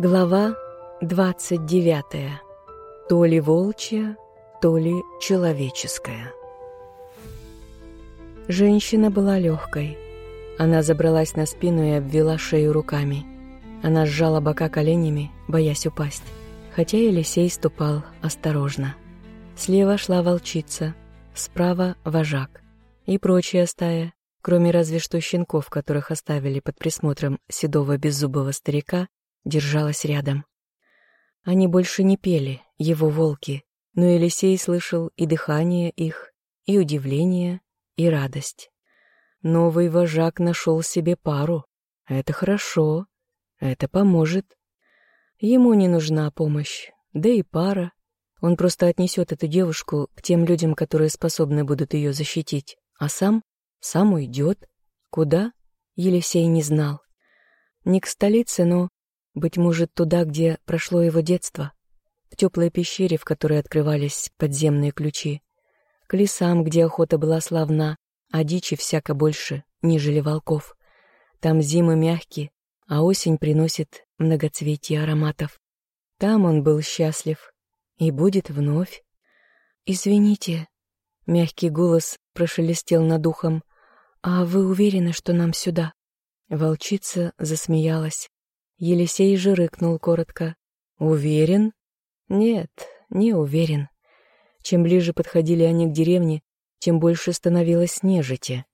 Глава 29. То ли волчья, то ли человеческая. Женщина была легкой. Она забралась на спину и обвела шею руками. Она сжала бока коленями, боясь упасть, хотя Елисей ступал осторожно. Слева шла волчица, справа — вожак и прочая стая, кроме разве что щенков, которых оставили под присмотром седого беззубого старика, держалась рядом. Они больше не пели, его волки, но Елисей слышал и дыхание их, и удивление, и радость. Новый вожак нашел себе пару. Это хорошо, это поможет. Ему не нужна помощь, да и пара. Он просто отнесет эту девушку к тем людям, которые способны будут ее защитить, а сам, сам уйдет. Куда? Елисей не знал. Не к столице, но быть может, туда, где прошло его детство, в теплой пещере, в которой открывались подземные ключи, к лесам, где охота была славна, а дичи всяко больше, нежели волков. Там зимы мягкие, а осень приносит многоцветие ароматов. Там он был счастлив и будет вновь. «Извините», — мягкий голос прошелестел над ухом, «а вы уверены, что нам сюда?» Волчица засмеялась. Елисей же рыкнул коротко. «Уверен?» «Нет, не уверен». Чем ближе подходили они к деревне, тем больше становилось нежити.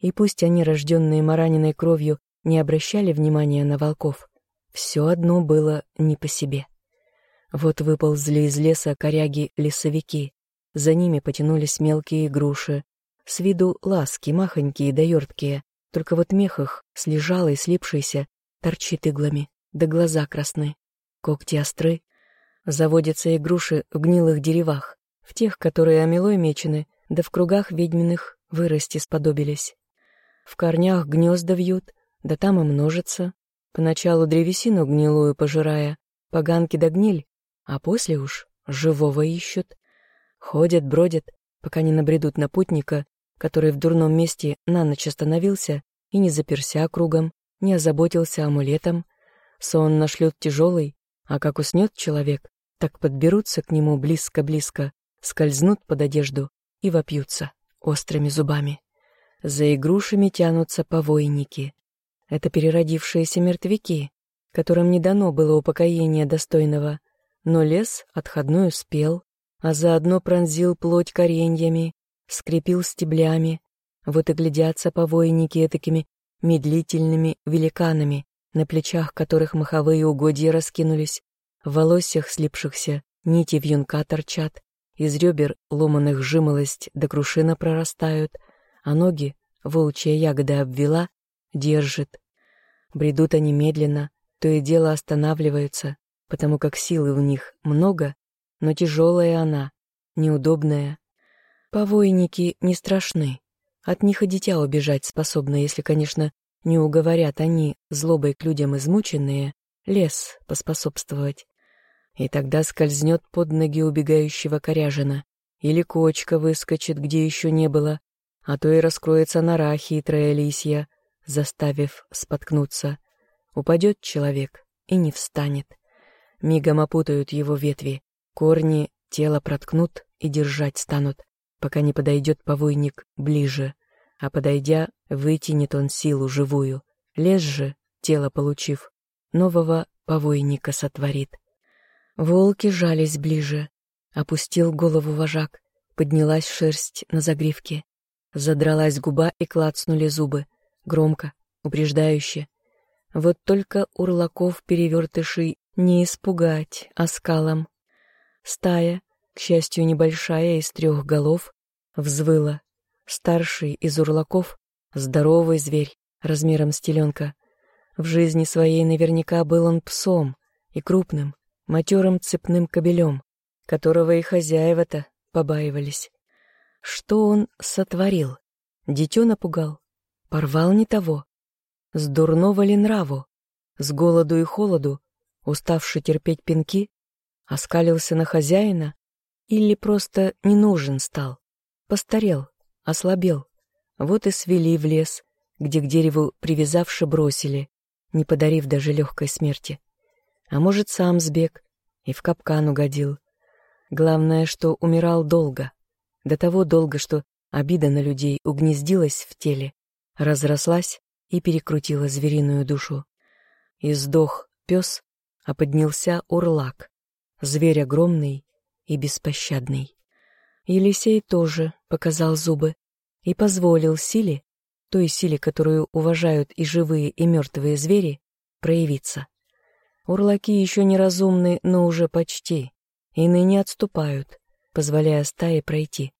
И пусть они, рожденные мараниной кровью, не обращали внимания на волков, все одно было не по себе. Вот выползли из леса коряги-лесовики, за ними потянулись мелкие груши, с виду ласки, махонькие да ерткие, только вот мех их, слежалый, слипшийся, торчит иглами да глаза красны, когти остры. Заводятся и груши в гнилых деревах, в тех, которые омелой мечены, да в кругах ведьминых вырасти сподобились. В корнях гнезда вьют, да там и множатся, поначалу древесину гнилую пожирая, поганки да гниль, а после уж живого ищут. Ходят, бродят, пока не набредут на путника, который в дурном месте на ночь остановился и не заперся кругом, не озаботился амулетом, Сон нашлет тяжелый, а как уснет человек, так подберутся к нему близко-близко, скользнут под одежду и вопьются острыми зубами. За игрушами тянутся повойники. Это переродившиеся мертвяки, которым не дано было упокоения достойного, но лес отходной успел, а заодно пронзил плоть кореньями, скрепил стеблями. Вот и глядятся повойники такими медлительными великанами, на плечах которых маховые угодья раскинулись, в волосях слипшихся нити вьюнка торчат, из ребер ломаных жимолость до крушина прорастают, а ноги, волчья ягода обвела, держит. Бредут они медленно, то и дело останавливаются, потому как силы в них много, но тяжелая она, неудобная. Повойники не страшны, от них и дитя убежать способно, если, конечно, не уговорят они, злобой к людям измученные, лес поспособствовать. И тогда скользнет под ноги убегающего коряжина, или кочка выскочит, где еще не было, а то и раскроется нора хитрая лисья, заставив споткнуться. Упадет человек и не встанет. Мигом опутают его ветви, корни тело проткнут и держать станут, пока не подойдет повойник ближе а подойдя, вытянет он силу живую. Лес же, тело получив, нового повойника сотворит. Волки жались ближе. Опустил голову вожак, поднялась шерсть на загривке. Задралась губа и клацнули зубы, громко, упреждающе. Вот только урлаков перевертышей не испугать оскалом. Стая, к счастью, небольшая, из трех голов, взвыла, Старший из урлаков — здоровый зверь, размером с теленка. В жизни своей наверняка был он псом и крупным, матерым цепным кобелем, которого и хозяева-то побаивались. Что он сотворил? Дитё напугал? Порвал не того? С дурного ли нраву? С голоду и холоду, уставший терпеть пинки, оскалился на хозяина или просто не нужен стал, постарел, ослабел. Вот и свели в лес, где к дереву привязавши бросили, не подарив даже легкой смерти. А может, сам сбег и в капкан угодил. Главное, что умирал долго. До того долго, что обида на людей угнездилась в теле, разрослась и перекрутила звериную душу. И сдох пес, а поднялся урлак, зверь огромный и беспощадный. Елисей тоже показал зубы и позволил силе, той силе, которую уважают и живые, и мертвые звери, проявиться. Урлаки еще неразумны, но уже почти, и ныне отступают, позволяя стае пройти.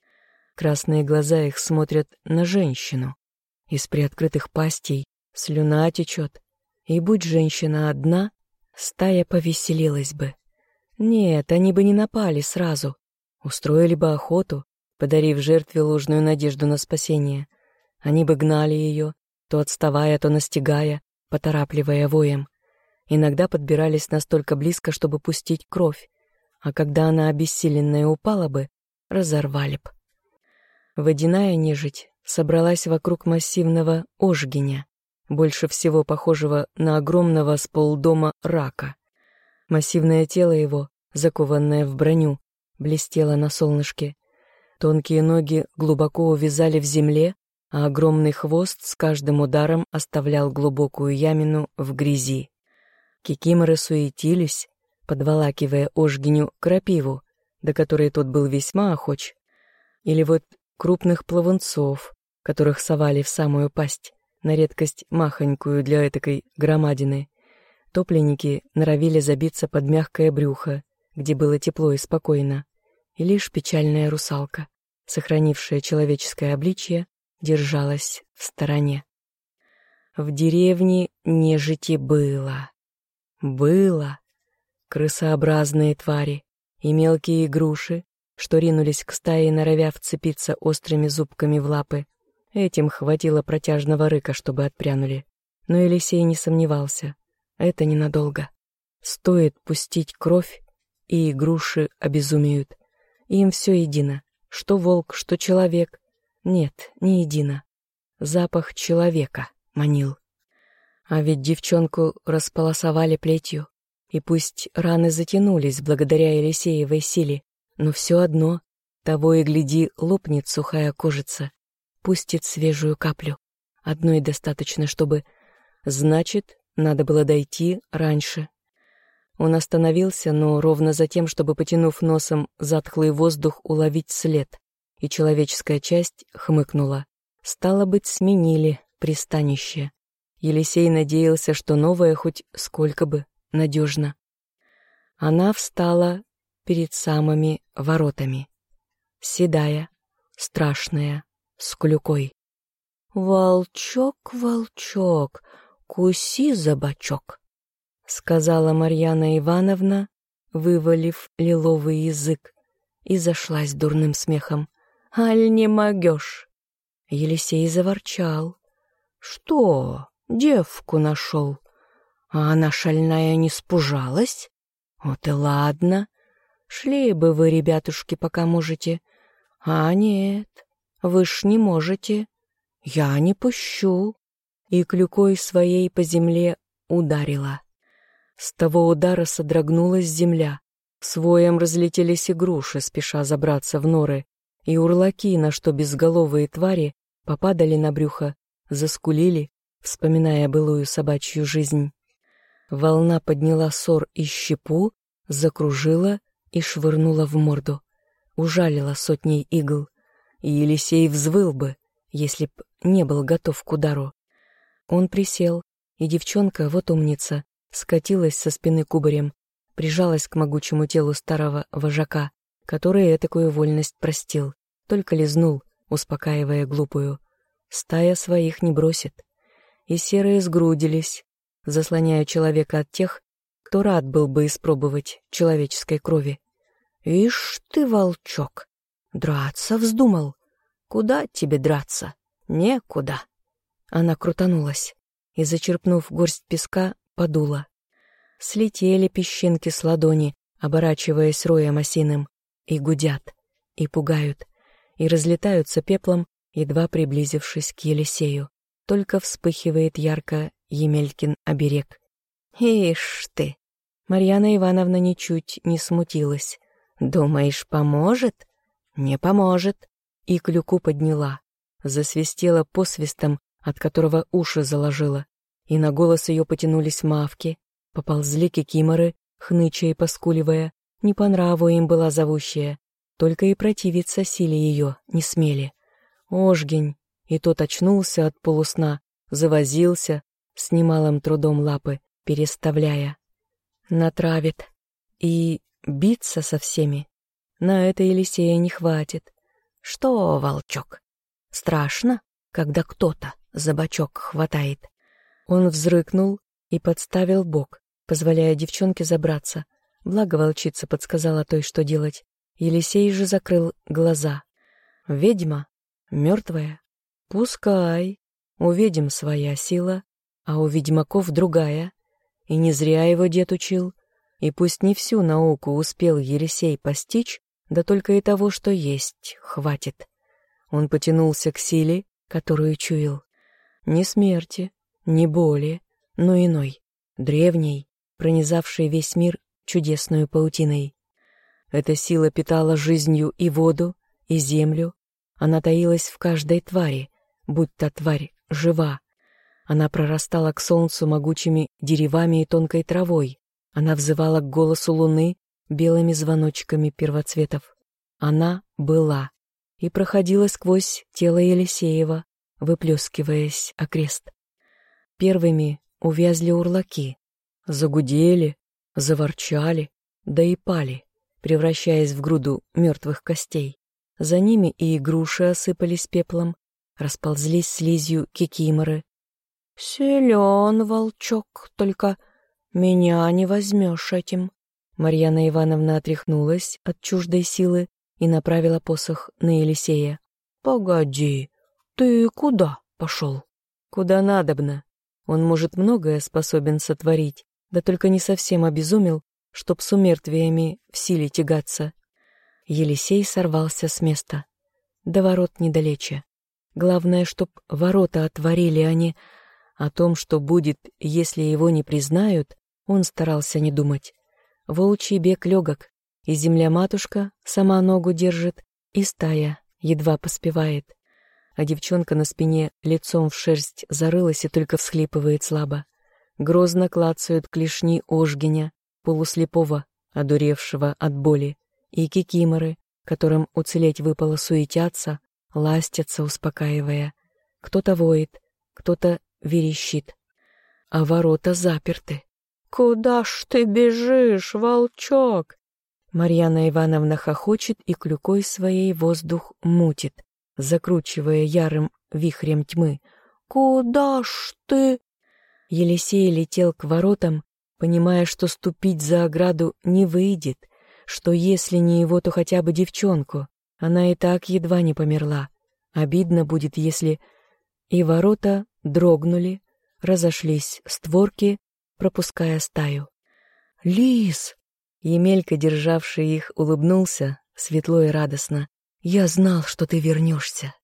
Красные глаза их смотрят на женщину. Из приоткрытых пастей слюна течет, и будь женщина одна, стая повеселилась бы. Нет, они бы не напали сразу, устроили бы охоту, подарив жертве ложную надежду на спасение. Они бы гнали ее, то отставая, то настигая, поторапливая воем. Иногда подбирались настолько близко, чтобы пустить кровь, а когда она обессиленная упала бы, разорвали б. Водяная нежить собралась вокруг массивного ожгиня, больше всего похожего на огромного с полдома рака. Массивное тело его, закованное в броню, блестело на солнышке. Тонкие ноги глубоко увязали в земле, а огромный хвост с каждым ударом оставлял глубокую ямину в грязи. Кикиморы суетились, подволакивая Ожгиню крапиву, до которой тот был весьма охоч, или вот крупных плавунцов, которых совали в самую пасть, на редкость махонькую для этакой громадины. Топленники норовили забиться под мягкое брюхо, где было тепло и спокойно, и лишь печальная русалка, сохранившая человеческое обличье, держалась в стороне. В деревне нежити было. Было. Крысообразные твари и мелкие груши, что ринулись к стае, норовя вцепиться острыми зубками в лапы. Этим хватило протяжного рыка, чтобы отпрянули. Но Елисей не сомневался. Это ненадолго. Стоит пустить кровь, и груши обезумеют. Им все едино. Что волк, что человек. Нет, не едино. Запах человека манил. А ведь девчонку располосовали плетью. И пусть раны затянулись благодаря Елисеевой силе, но все одно, того и гляди, лопнет сухая кожица, пустит свежую каплю. Одной достаточно, чтобы... Значит, надо было дойти раньше. Он остановился, но ровно за тем, чтобы, потянув носом затхлый воздух, уловить след. И человеческая часть хмыкнула. Стало быть, сменили пристанище. Елисей надеялся, что новое хоть сколько бы надежно. Она встала перед самыми воротами. Седая, страшная, с клюкой. «Волчок, волчок, куси за бочок», — сказала Марьяна Ивановна, вывалив лиловый язык, и зашлась дурным смехом. «Аль не могешь?» Елисей заворчал. «Что, девку нашел? А она шальная не спужалась? Вот и ладно. Шли бы вы, ребятушки, пока можете. А нет, вы ж не можете. Я не пущу». И клюкой своей по земле ударила. С того удара содрогнулась земля. Своем разлетелись и груши, спеша забраться в норы, и урлаки, на что безголовые твари попадали на брюхо, заскулили, вспоминая былую собачью жизнь. Волна подняла сор и щепу, закружила и швырнула в морду, ужалила сотней игл, и Елисей взвыл бы, если б не был готов к удару. Он присел, и девчонка, вот умница, скатилась со спины кубарем, прижалась к могучему телу старого вожака, который такую вольность простил, только лизнул, успокаивая глупую. Стая своих не бросит. И серые сгрудились, заслоняя человека от тех, кто рад был бы испробовать человеческой крови. «Ишь ты, волчок, драться вздумал. Куда тебе драться? Некуда». Она крутанулась и, зачерпнув горсть песка, подула. Слетели песчинки с ладони, оборачиваясь роем осиным, и гудят, и пугают, и разлетаются пеплом, едва приблизившись к Елисею. Только вспыхивает ярко Емелькин оберег. «Ишь ты! Марьяна Ивановна ничуть не смутилась. «Думаешь, поможет?» «Не поможет». И клюку подняла. Засвистела посвистом, от которого уши заложила. И на голос ее потянулись мавки, поползли кикиморы, хныча и поскуливая. Не по нраву им была зовущая, только и противиться силе ее не смели. Ожгень, и тот очнулся от полусна, завозился, с немалым трудом лапы, переставляя. Натравит. И биться со всеми. На это Елисея не хватит. Что, волчок, страшно, когда кто-то за бочок хватает? Он взрыкнул и подставил бок, позволяя девчонке забраться. Благо волчица подсказала той, что делать. Елисей же закрыл глаза. Ведьма, мертвая, пускай. У ведьм своя сила, а у ведьмаков другая. И не зря его дед учил. И пусть не всю науку успел Елисей постичь, да только и того, что есть, хватит. Он потянулся к силе, которую чуял. Не смерти, не боли, но иной, древней, пронизавшей весь мир чудесную паутиной. Эта сила питала жизнью и воду, и землю. Она таилась в каждой твари, будь та тварь жива. Она прорастала к солнцу могучими деревами и тонкой травой. Она взывала к голосу луны белыми звоночками первоцветов. Она была и проходила сквозь тело Елисеева, выплескиваясь окрест. Первыми увязли урлаки, загудели, заворчали, да и пали, превращаясь в груду мертвых костей. За ними и игруши осыпались пеплом, расползлись слизью кикиморы. «Силен волчок, только меня не возьмешь этим». Марьяна Ивановна отряхнулась от чуждой силы и направила посох на Елисея. «Погоди, ты куда пошел?» «Куда надобно. Он, может, многое способен сотворить, да только не совсем обезумел, чтоб с умертвиями в силе тягаться. Елисей сорвался с места. До ворот недалече. Главное, чтоб ворота отворили они. О том, что будет, если его не признают, он старался не думать. Волчий бег легок, и земля-матушка сама ногу держит, и стая едва поспевает. А девчонка на спине лицом в шерсть зарылась и только всхлипывает слабо. Грозно клацают клешни ожгиня, полуслепого, одуревшего от боли, и кикиморы, которым уцелеть выпало суетятся, ластятся, успокаивая. Кто-то воет, кто-то верещит. А ворота заперты. «Куда ж ты бежишь, волчок?» Марьяна Ивановна хохочет и клюкой своей воздух мутит, закручивая ярым вихрем тьмы. «Куда ж ты?» Елисей летел к воротам, понимая, что ступить за ограду не выйдет, что если не его, то хотя бы девчонку. Она и так едва не померла. Обидно будет, если... И ворота дрогнули, разошлись створки, пропуская стаю. «Лис!» Емелька, державший их, улыбнулся, светло и радостно. «Я знал, что ты вернешься!»